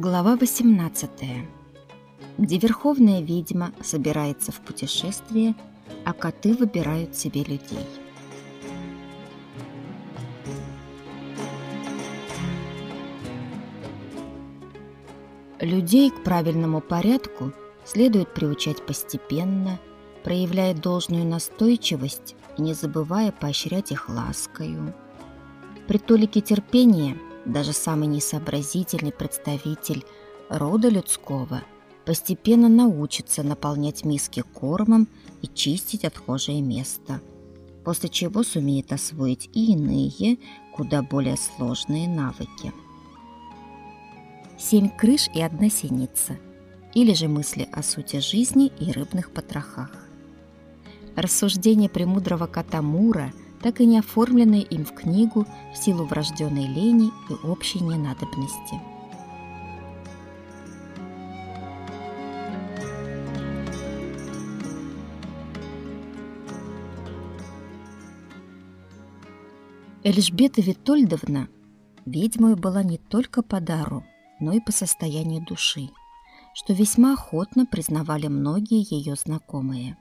Глава 18. Где верховная ведьма собирается в путешествие, а коты выбирают себе людей. Людей к правильному порядку следует приучать постепенно, проявляя должную настойчивость и не забывая поощрять их ласкою. При толике терпения даже самый несообразительный представитель рода людского постепенно научится наполнять миски кормом и чистить отхожее место, после чего сумеет освоить и иные, куда более сложные навыки. Семь крыш и одна синица, или же мысли о сути жизни и рыбных потрохах. Рассуждения премудрого кота Мура, так и не оформленные им в книгу в силу врожденной лени и общей ненадобности. Эльжбета Витольдовна ведьмой была не только по дару, но и по состоянию души, что весьма охотно признавали многие ее знакомые.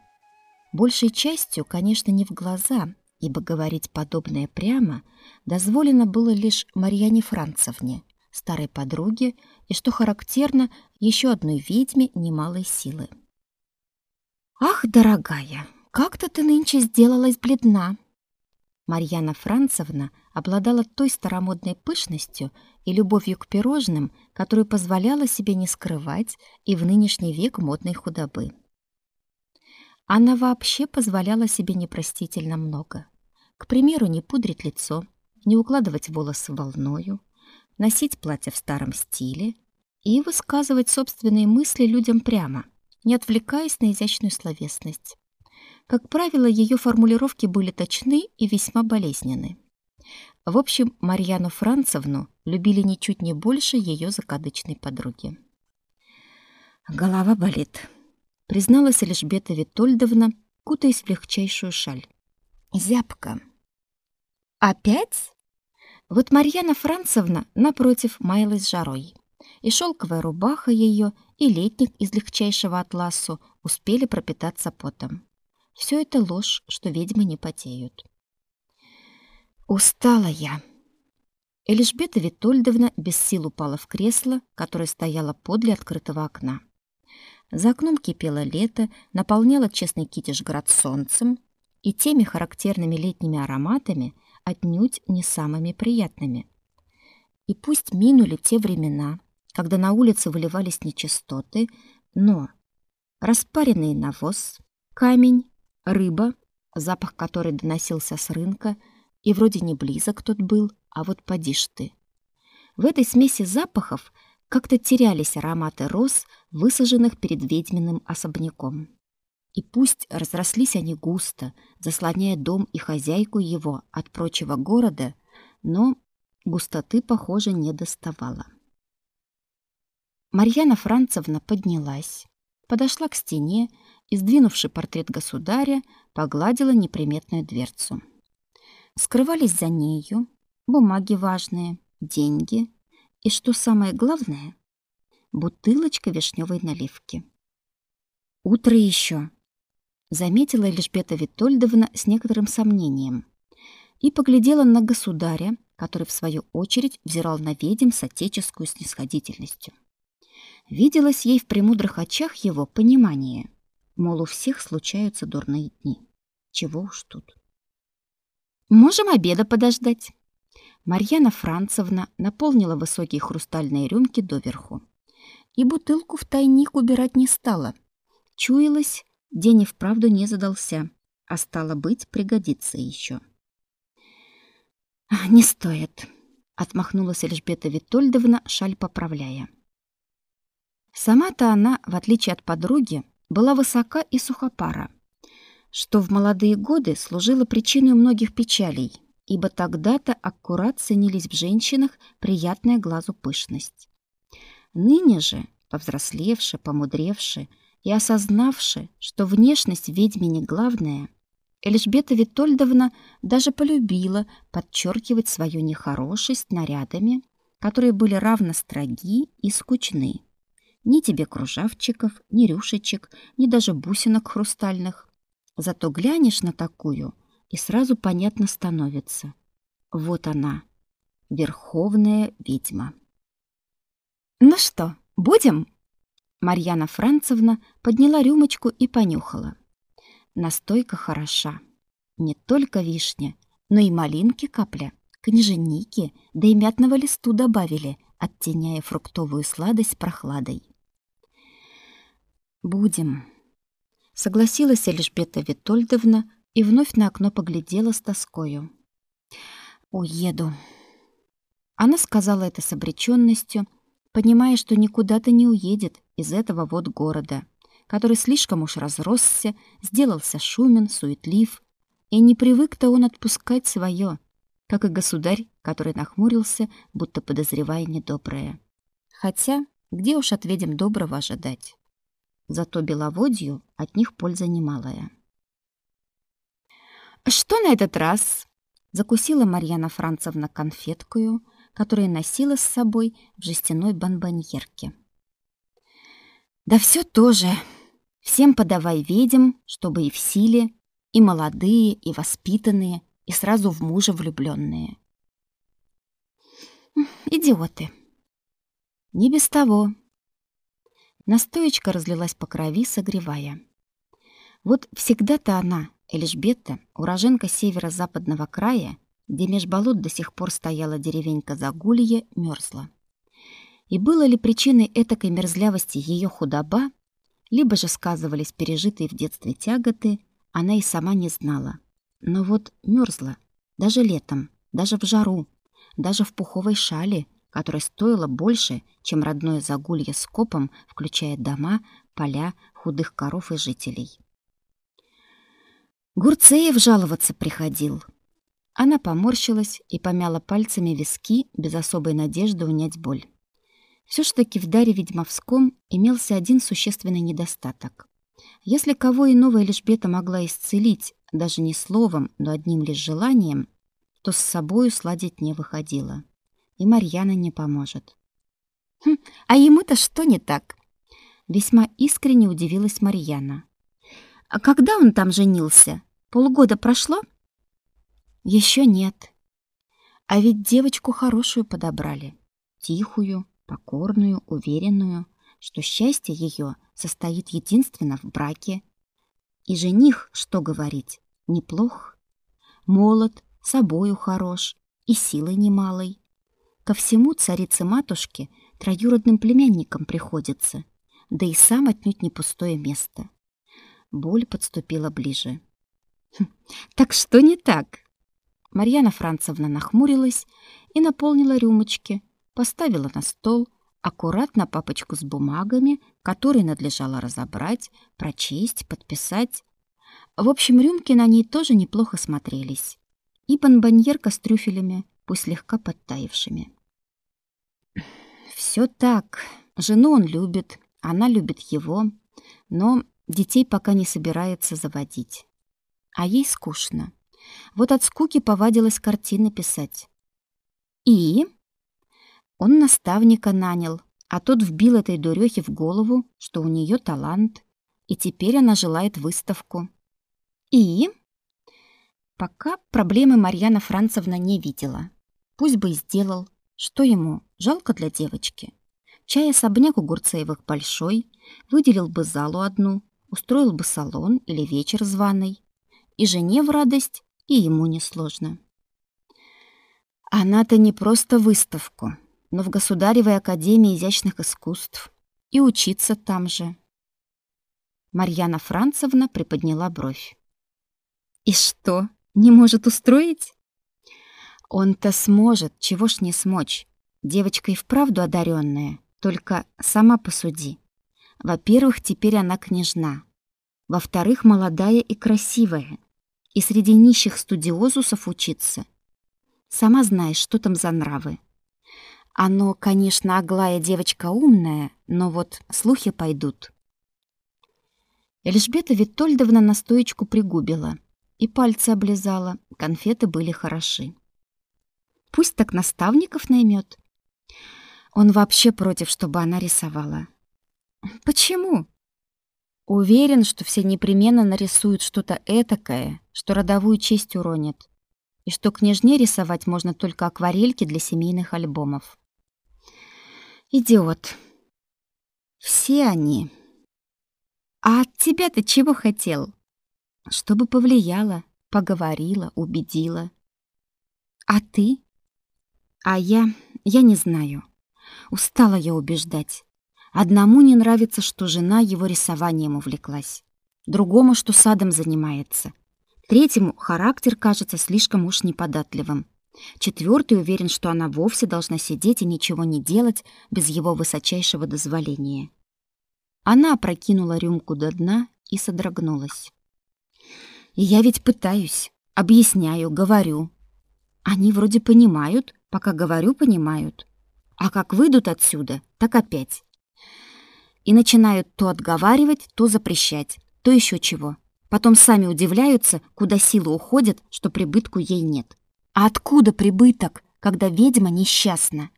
Большей частью, конечно, не в глаза, ибо говорить подобное прямо дозволено было лишь Марьяне Францевне, старой подруге, и, что характерно, еще одной ведьме немалой силы. «Ах, дорогая, как-то ты нынче сделалась бледна!» Марьяна Францевна обладала той старомодной пышностью и любовью к пирожным, которую позволяла себе не скрывать и в нынешний век модной худобы. Она вообще позволяла себе непростительно много. К примеру, не пудрить лицо, не укладывать волосы волною, носить платье в старом стиле и высказывать собственные мысли людям прямо, не отвлекаясь на изящную словесность. Как правило, ее формулировки были точны и весьма болезненны. В общем, Марьяну Францевну любили ничуть не больше ее закадычной подруги. «Голова болит», — призналась Эльжбета Витольдовна, кутаясь в легчайшую шаль. «Зябко». «Опять?» Вот Марьяна Францевна напротив маялась жарой. И шелковая рубаха ее, и летник из легчайшего атласу успели пропитаться потом. Все это ложь, что ведьмы не потеют. Устала я. Эльжбета Витольдовна без сил упала в кресло, которое стояло подле открытого окна. За окном кипело лето, наполняло честный Китежград солнцем и теми характерными летними ароматами, отнюдь не самыми приятными. И пусть минули те времена, когда на улице выливались нечистоты, но распаренный навоз, камень, рыба, запах которой доносился с рынка, и вроде не близок тот был, а вот поди ж ты. В этой смеси запахов как-то терялись ароматы роз, высаженных перед ведьминым особняком. И пусть разрослись они густо, заслоняя дом и хозяйку его от прочего города, но густоты, похоже, не доставало. Марьяна Францевна поднялась, подошла к стене и, сдвинувши портрет государя, погладила неприметную дверцу. Скрывались за нею бумаги важные, деньги и, что самое главное, бутылочка вишневой наливки. «Утро еще», — заметила Елизбета Витольдовна с некоторым сомнением и поглядела на государя, который, в свою очередь, взирал на ведьм с отеческую снисходительностью. Виделось ей в премудрых очах его понимание — Мол, у всех случаются дурные дни. Чего уж тут. Можем обеда подождать. Марьяна Францевна наполнила высокие хрустальные рюмки доверху. И бутылку в тайник убирать не стала. Чуялась, день и вправду не задался, а стало быть, пригодится еще. «Не стоит», — отмахнулась Эльжбета Витольдовна, шаль поправляя. Сама-то она, в отличие от подруги, была высока и сухопара, что в молодые годы служило причиной многих печалей, ибо тогда-то аккурат ценились в женщинах приятная глазу пышность. Ныне же, повзрослевши, помудревши и осознавши, что внешность ведьме не главное, Эльжбета Витольдовна даже полюбила подчеркивать свою нехорошесть нарядами которые были равно строги и скучны. Ни тебе кружавчиков, ни рюшечек, ни даже бусинок хрустальных. Зато глянешь на такую, и сразу понятно становится. Вот она, верховная ведьма. «Ну что, будем?» Марьяна Францевна подняла рюмочку и понюхала. Настойка хороша. Не только вишня, но и малинки капля, княженики, да и мятного листу добавили, оттеняя фруктовую сладость прохладой. «Будем», — согласилась Эльжбета Витольдовна и вновь на окно поглядела с тоскою. «Уеду». Она сказала это с обречённостью, понимая, что никуда-то не уедет из этого вот города, который слишком уж разросся, сделался шумен, суетлив, и не привык-то он отпускать свое, как и государь, который нахмурился, будто подозревая недоброе. Хотя, где уж от ведьм доброго ожидать? Зато беловодью от них польза немалая. «Что на этот раз?» — закусила Марьяна Францевна конфеткою, которую носила с собой в жестяной бонбоньерке. «Да все тоже. Всем подавай ведьм, чтобы и в силе, и молодые, и воспитанные, и сразу в мужа влюбленные. Идиоты. Не без того. Настоечка разлилась по крови, согревая. Вот всегда-то она, Эльжбета, уроженка северо-западного края, где меж болот до сих пор стояла деревенька Загулье, мерзла. И было ли причиной этакой мерзлявости ее худоба, либо же сказывались пережитые в детстве тяготы, она и сама не знала. Но вот мерзла, даже летом, даже в жару, даже в пуховой шале, которая стоила больше, чем родное Загулье с копом, включая дома, поля, худых коров и жителей. Гурцеев жаловаться приходил. Она поморщилась и помяла пальцами виски без особой надежды унять боль. Все ж таки в даре ведьмовском имелся один существенный недостаток. Если кого иного Эльжбета могла исцелить, даже не словом, но одним лишь желанием, то с собою сладить не выходило. И Марьяна не поможет. Хм, а ему-то что не так? Весьма искренне удивилась Марьяна. А когда он там женился? Полгода прошло? Еще нет. А ведь девочку хорошую подобрали. Тихую, покорную, уверенную, что счастье ее состоит единственно в браке. И жених, что говорить, неплох. Молод, собою хорош и силой немалой. Ко всему царице-матушке троюродным племянникам приходится, да и сам отнюдь не пустое место. Боль подступила ближе. «Хм, «Так что не так?» Марьяна Францевна нахмурилась и наполнила рюмочки, поставила на стол, аккуратно папочку с бумагами, которые надлежало разобрать, прочесть, подписать. В общем, рюмки на ней тоже неплохо смотрелись. И бонбоньерка с трюфелями, пусть слегка подтаившими. Все так. Жену он любит, она любит его, но детей пока не собирается заводить. А ей скучно. Вот от скуки повадилась картины писать. И он наставника нанял, а тот вбил этой дурехе в голову, что у нее талант, и теперь она желает выставку. И пока проблемы Марьяна Францевна не видела. Пусть бы и сделал. Что ему? Жалко для девочки. Чай особняк у Гурцеевых большой, выделил бы залу одну, устроил бы салон или вечер званый. И жене в радость, и ему несложно. Она-то не просто выставку, но в Государевой академии изящных искусств и учиться там же. Марьяна Францевна приподняла бровь. И что, не может устроить? Он-то сможет, чего ж не смочь. Девочка и вправду одаренная, только сама посуди. Во-первых, теперь она княжна. Во-вторых, молодая и красивая. И среди нищих студиозусов учиться. Сама знаешь, что там за нравы. Оно, конечно, Аглая девочка умная, но вот слухи пойдут. Эльжбета Витольдовна настоечку пригубила и пальцы облизала, конфеты были хороши. Пусть так наставников наймет. Он вообще против, чтобы она рисовала. Почему? Уверен, что все непременно нарисуют что-то этакое, что родовую честь уронит, и что княжне рисовать можно только акварельки для семейных альбомов. Идиот. Все они. А от тебя ты чего хотел? Чтобы повлияла, поговорила, убедила. А ты? А я, я не знаю. Устала я убеждать. Одному не нравится, что жена его рисованием увлеклась. Другому, что садом занимается. Третьему характер кажется слишком уж неподатливым. Четвертый уверен, что она вовсе должна сидеть и ничего не делать без его высочайшего дозволения. Она опрокинула рюмку до дна и содрогнулась. И я ведь пытаюсь, объясняю, говорю. Они вроде понимают, пока говорю, понимают. А как выйдут отсюда, так опять. И начинают то отговаривать, то запрещать, то еще чего. Потом сами удивляются, куда силы уходят, что прибытку ей нет. А откуда прибыток, когда ведьма несчастна?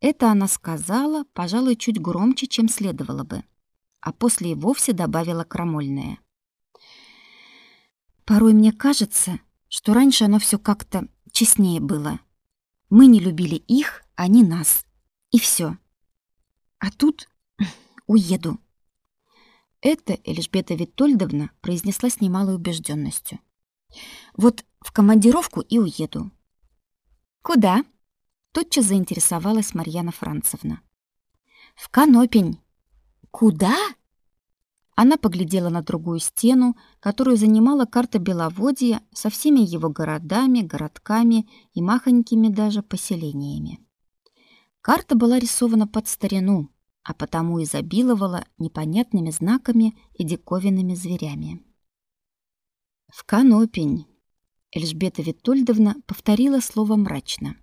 Это она сказала, пожалуй, чуть громче, чем следовало бы, а после и вовсе добавила крамольное. Порой мне кажется, что раньше оно все как-то честнее было. Мы не любили их, они нас. И все. А тут уеду. Это Эльжбета Витольдовна произнесла с немалой убежденностью. Вот в командировку и уеду. Куда? Тотчас заинтересовалась Марьяна Францевна. В Канопень. Куда? Она поглядела на другую стену, которую занимала карта Беловодья со всеми его городами, городками и махонькими даже поселениями. Карта была рисована под старину, а потому изобиловала непонятными знаками и диковинными зверями. «В Канопень», — Эльжбета Витольдовна повторила слово мрачно.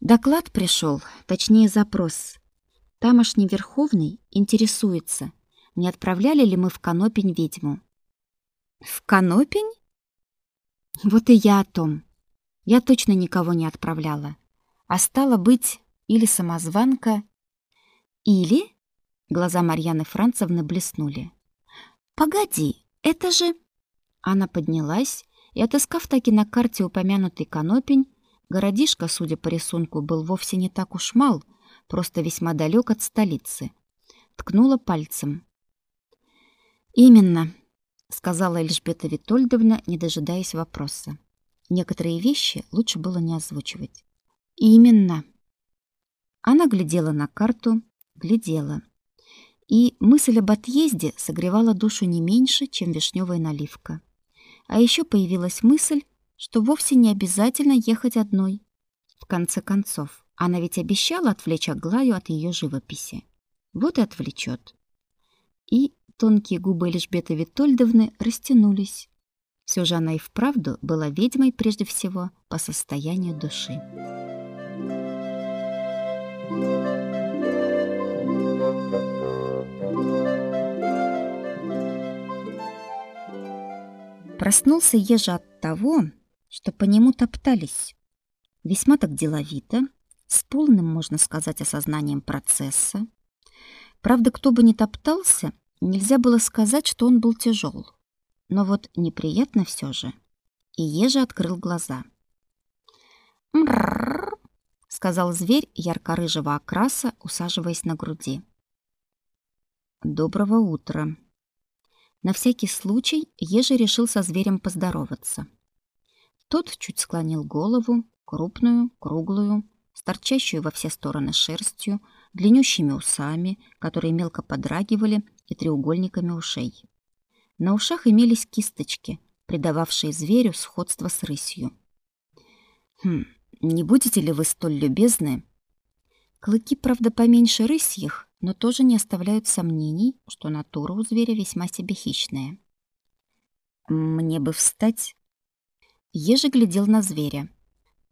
Доклад пришел, точнее запрос. Тамошний Верховный интересуется — не отправляли ли мы в Канопень ведьму. В Канопень? Вот и я о том. Я точно никого не отправляла. А стало быть, или самозванка, или... Глаза Марьяны Францевны блеснули. «Погоди, это же...» Она поднялась и, отыскав таки на карте упомянутый Канопень, городишко, судя по рисунку, был вовсе не так уж мал, просто весьма далек от столицы. Ткнула пальцем. Именно, сказала Эльжбета Витольдовна, не дожидаясь вопроса. Некоторые вещи лучше было не озвучивать. Именно. Она глядела на карту, глядела. И мысль об отъезде согревала душу не меньше, чем вишневая наливка. А еще появилась мысль, что вовсе не обязательно ехать одной. В конце концов, она ведь обещала отвлечь Аглаю от ее живописи. Вот и отвлечет. И Тонкие губы Эльжбеты Витольдовны растянулись. Все же она и вправду была ведьмой прежде всего по состоянию души. Проснулся Ежа от того, что по нему топтались. Весьма так деловито, с полным, можно сказать, осознанием процесса. Правда, кто бы ни топтался, Нельзя было сказать, что он был тяжел, но вот неприятно все же. И Ежа открыл глаза. «Мрррр», — сказал зверь ярко-рыжего окраса, усаживаясь на груди. «Доброго утра». На всякий случай Ежи решил со зверем поздороваться. Тот чуть склонил голову, крупную, круглую, с торчащую во все стороны шерстью, длиннющими усами, которые мелко подрагивали и треугольниками ушей. На ушах имелись кисточки, придававшие зверю сходство с рысью. «Хм, не будете ли вы столь любезны?» Клыки, правда, поменьше рысьих, но тоже не оставляют сомнений, что натура у зверя весьма себе хищная. «Мне бы встать?» Ежи глядел на зверя.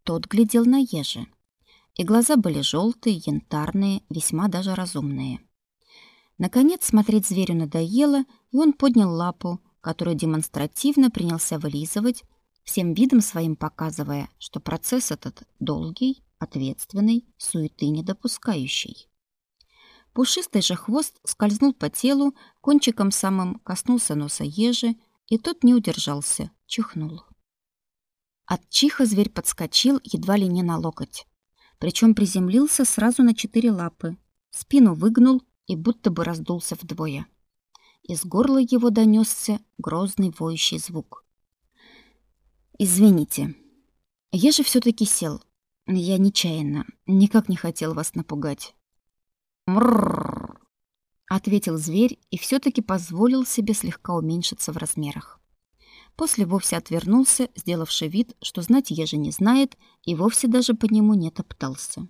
Тот глядел на ежи. И глаза были желтые, янтарные, весьма даже разумные. Наконец смотреть зверю надоело, и он поднял лапу, которую демонстративно принялся вылизывать, всем видом своим показывая, что процесс этот долгий, ответственный, суеты не допускающий. Пушистый же хвост скользнул по телу, кончиком самым коснулся носа ежи, и тот не удержался, чихнул. От чиха зверь подскочил едва ли не на локоть. Причем приземлился сразу на четыре лапы, спину выгнул и будто бы раздулся вдвое. Из горла его донесся грозный воющий звук. «Извините, я же все таки сел. Я нечаянно, никак не хотел вас напугать». «Мрррр!» — ответил зверь и все таки позволил себе слегка уменьшиться в размерах. После вовсе отвернулся, сделавший вид, что знать Ежи не знает, и вовсе даже по нему не топтался.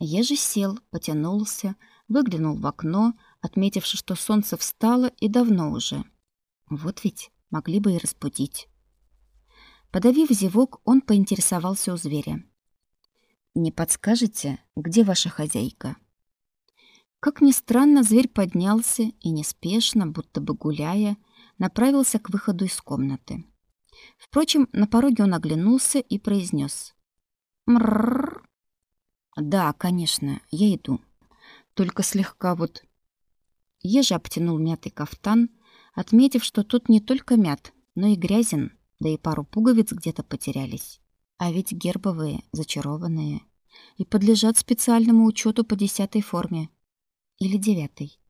Ежи сел, потянулся, выглянул в окно, отметивши, что солнце встало и давно уже. Вот ведь могли бы и разбудить. Подавив зевок, он поинтересовался у зверя. «Не подскажете, где ваша хозяйка?» Как ни странно, зверь поднялся и неспешно, будто бы гуляя, направился к выходу из комнаты. Впрочем, на пороге он оглянулся и произнес: «Мрррр». «Да, конечно, я иду. Только слегка вот...» Ежа обтянул мятый кафтан, отметив, что тот не только мят, но и грязен, да и пару пуговиц где-то потерялись. А ведь гербовые, зачарованные, и подлежат специальному учету по десятой форме. Или девятой.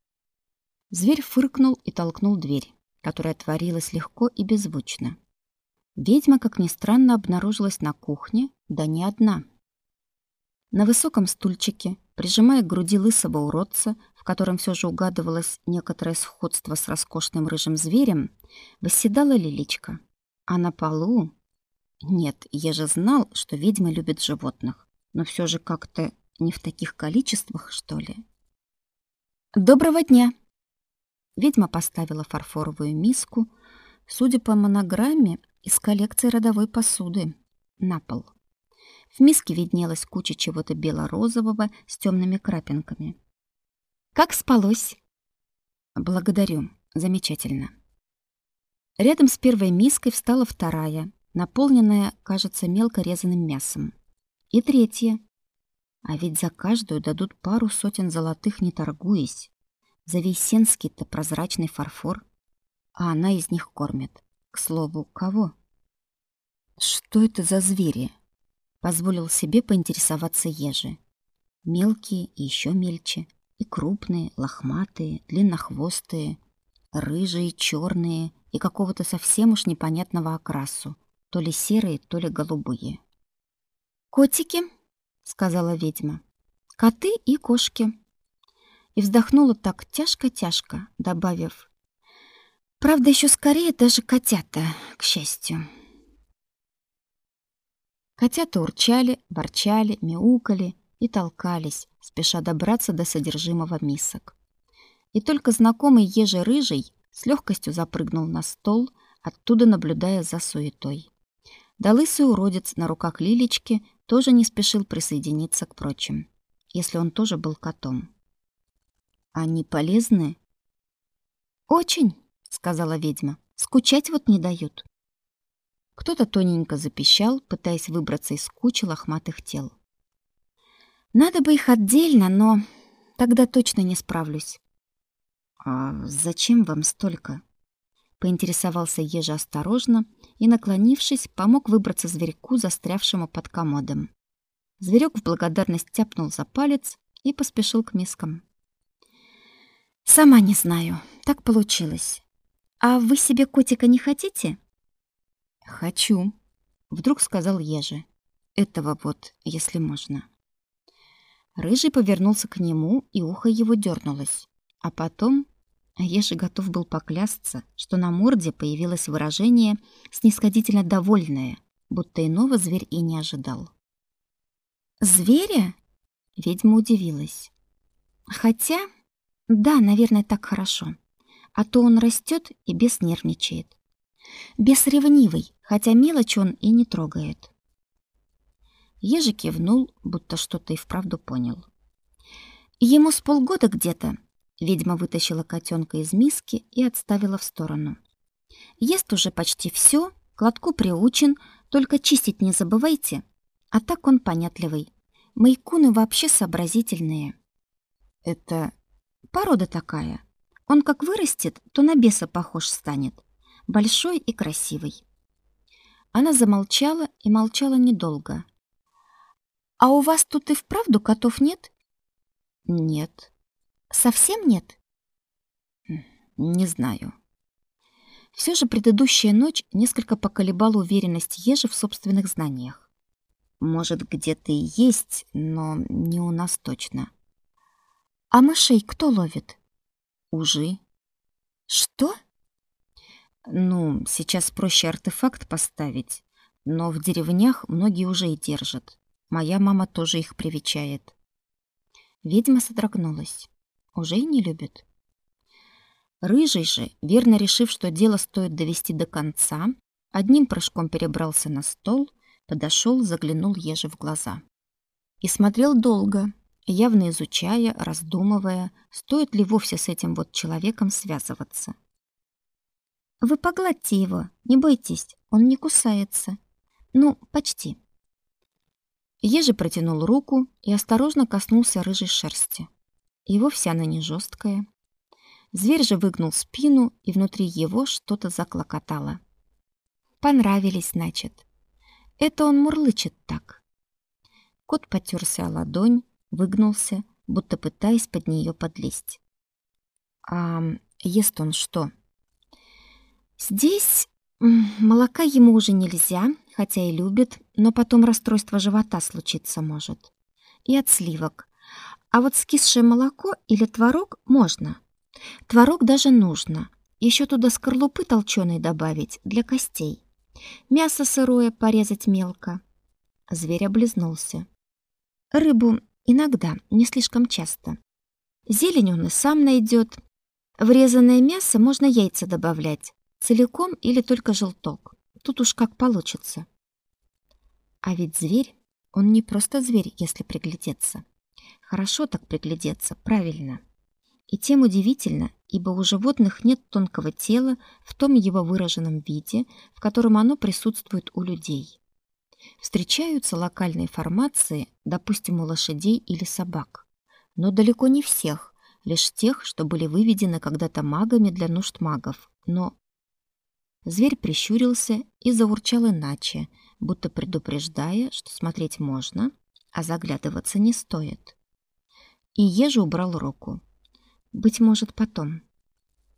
Зверь фыркнул и толкнул дверь которая творилась легко и беззвучно. Ведьма, как ни странно, обнаружилась на кухне, да не одна. На высоком стульчике, прижимая к груди лысого уродца, в котором все же угадывалось некоторое сходство с роскошным рыжим зверем, восседала лиличка. А на полу... Нет, я же знал, что ведьмы любят животных, но все же как-то не в таких количествах, что ли. «Доброго дня!» Ведьма поставила фарфоровую миску, судя по монограмме, из коллекции родовой посуды, на пол. В миске виднелась куча чего-то бело-розового с темными крапинками. «Как спалось?» «Благодарю. Замечательно». Рядом с первой миской встала вторая, наполненная, кажется, мелко резаным мясом. И третья. А ведь за каждую дадут пару сотен золотых, не торгуясь. За Завейсенский-то прозрачный фарфор, а она из них кормит. К слову, кого? Что это за звери? Позволил себе поинтересоваться Ежи. Мелкие и еще мельче, и крупные, лохматые, длиннохвостые, рыжие, черные и какого-то совсем уж непонятного окрасу, то ли серые, то ли голубые. «Котики», — сказала ведьма, — «коты и кошки» и вздохнула так тяжко-тяжко, добавив: "Правда, еще скорее даже котята, к счастью". Котята урчали, ворчали, мяукали и толкались, спеша добраться до содержимого мисок. И только знакомый ежи-рыжий с легкостью запрыгнул на стол, оттуда наблюдая за суетой. Да лысый уродец на руках Лилечки тоже не спешил присоединиться к прочим, если он тоже был котом. Они полезны? Очень, сказала ведьма. Скучать вот не дают. Кто-то тоненько запищал, пытаясь выбраться из кучи лохматых тел. Надо бы их отдельно, но тогда точно не справлюсь. А зачем вам столько? Поинтересовался Ежа осторожно и, наклонившись, помог выбраться зверьку, застрявшему под комодом. Зверек в благодарность тяпнул за палец и поспешил к мискам. Сама не знаю. Так получилось. А вы себе котика не хотите? Хочу, вдруг сказал Ежи. Этого вот, если можно. Рыжий повернулся к нему, и ухо его дернулось. А потом Ежи готов был поклясться, что на морде появилось выражение снисходительно довольное, будто иного зверь и не ожидал. «Зверя?» — ведьма удивилась. «Хотя да, наверное, так хорошо. А то он растет и бес нервничает. Бес ревнивый, хотя мелочь он и не трогает. Ежик кивнул, будто что-то и вправду понял. Ему с полгода где-то. Ведьма вытащила котенка из миски и отставила в сторону. Ест уже почти все, к лотку приучен, только чистить не забывайте. А так он понятливый. Майкуны вообще сообразительные. Это порода такая. Он как вырастет, то на беса похож станет. Большой и красивый. Она замолчала и молчала недолго. А у вас тут и вправду котов нет? Нет. Совсем нет? Не знаю. Все же предыдущая ночь несколько поколебала уверенность Ежи в собственных знаниях. Может, где-то и есть, но не у нас точно. А мышей кто ловит? Ужи. Что? Ну, сейчас проще артефакт поставить, но в деревнях многие уже и держат. Моя мама тоже их привечает. Ведьма содрогнулась. Уже и не любит. Рыжий же, верно решив, что дело стоит довести до конца, одним прыжком перебрался на стол, подошел, заглянул еже в глаза. И смотрел долго, явно изучая, раздумывая, стоит ли вовсе с этим вот человеком связываться. «Вы погладьте его, не бойтесь, он не кусается. Ну, почти». Ежи протянул руку и осторожно коснулся рыжей шерсти. И вовсе она не жесткая, Зверь же выгнул спину, и внутри его что-то заклокотало. Понравились, значит. Это он мурлычет так. Кот потерся о ладонь, выгнулся, будто пытаясь под нее подлезть. А ест он что? Здесь молока ему уже нельзя, хотя и любит, но потом расстройство живота случиться может. И от сливок. А вот скисшее молоко или творог можно. Творог даже нужно. Еще туда скорлупы толченой добавить для костей. Мясо сырое порезать мелко. Зверь облизнулся. Рыбу иногда, не слишком часто. Зелень он и сам найдет. В резаное мясо можно яйца добавлять, целиком или только желток. Тут уж как получится. А ведь зверь, он не просто зверь, если приглядеться. Хорошо так приглядеться, правильно. И тем удивительно, ибо у животных нет тонкого тела в том его выраженном виде, в котором оно присутствует у людей. Встречаются локальные формации, допустим, у лошадей или собак, но далеко не всех, лишь тех, что были выведены когда-то магами для нужд магов. Но зверь прищурился и заурчал иначе, будто предупреждая, что смотреть можно, а заглядываться не стоит. И ежа убрал руку. Быть может, потом.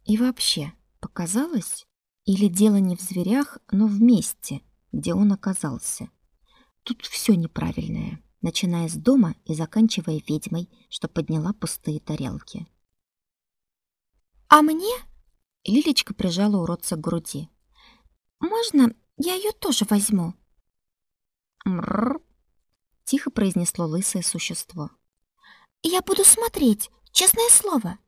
И вообще, показалось? Или дело не в зверях, но в месте, где он оказался? Тут все неправильное, начиная с дома и заканчивая ведьмой, что подняла пустые тарелки. «А мне?» Лилечка прижала уродца к груди. «Можно я ее тоже возьму?» «Мрррр!» — тихо произнесло лысое существо. «Я буду смотреть, честное слово!»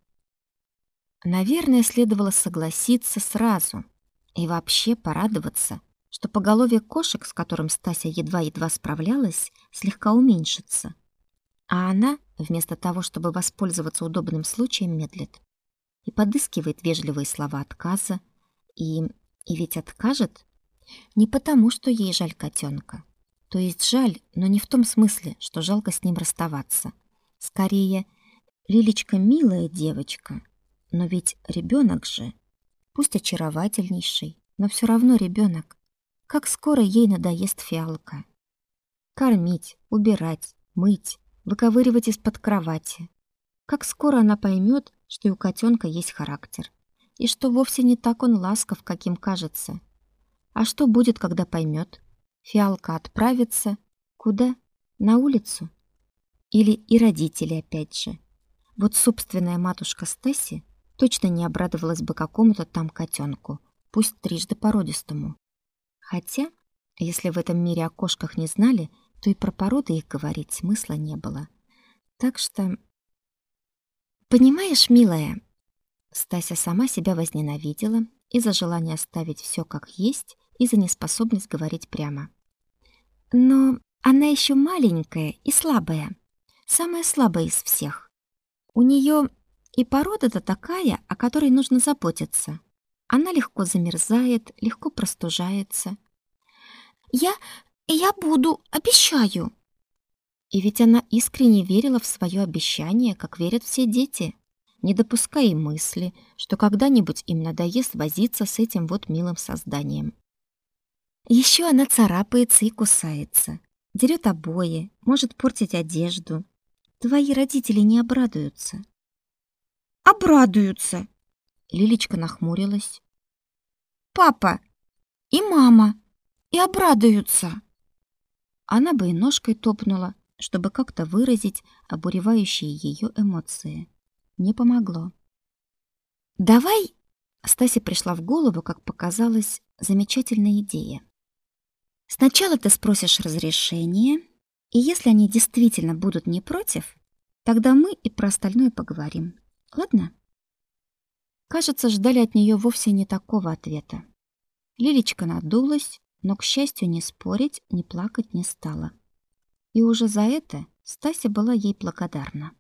Наверное, следовало согласиться сразу и вообще порадоваться, что поголовье кошек, с которым Стася едва-едва справлялась, слегка уменьшится. А она, вместо того, чтобы воспользоваться удобным случаем, медлит и подыскивает вежливые слова отказа, и и ведь откажет не потому, что ей жаль котенка. То есть жаль, но не в том смысле, что жалко с ним расставаться. Скорее, Лилечка милая девочка, но ведь ребенок же, пусть очаровательнейший, но все равно ребенок. Как скоро ей надоест фиалка. Кормить, убирать, мыть, выковыривать из-под кровати. Как скоро она поймет, что и у котенка есть характер, и что вовсе не так он ласков, каким кажется. А что будет, когда поймет? Фиалка отправится куда? На улицу? Или и родители опять же? Вот собственная матушка Стесси точно не обрадовалась бы какому-то там котенку, пусть трижды породистому. Хотя, если в этом мире о кошках не знали, то и про породы их говорить смысла не было. Так что... Понимаешь, милая, Стася сама себя возненавидела и за желание оставить все как есть, и за неспособность говорить прямо. Но она еще маленькая и слабая. Самая слабая из всех. У нее и порода-то такая, о которой нужно заботиться. Она легко замерзает, легко простужается. Я Я буду, обещаю. И ведь она искренне верила в свое обещание, как верят все дети, не допуская мысли, что когда-нибудь им надоест возиться с этим вот милым созданием. Еще она царапается и кусается, дерет обои, может портить одежду. Твои родители не обрадуются. Обрадуются. Лилечка нахмурилась. Папа и мама и обрадуются. Она бы и ножкой топнула, чтобы как-то выразить обуревающие ее эмоции. Не помогло. «Давай!» Стасе пришла в голову, как показалось, замечательная идея. «Сначала ты спросишь разрешение, и если они действительно будут не против, тогда мы и про остальное поговорим. Ладно?» Кажется, ждали от нее вовсе не такого ответа. Лилечка надулась, но, к счастью, не спорить, не плакать не стала. И уже за это Стася была ей благодарна.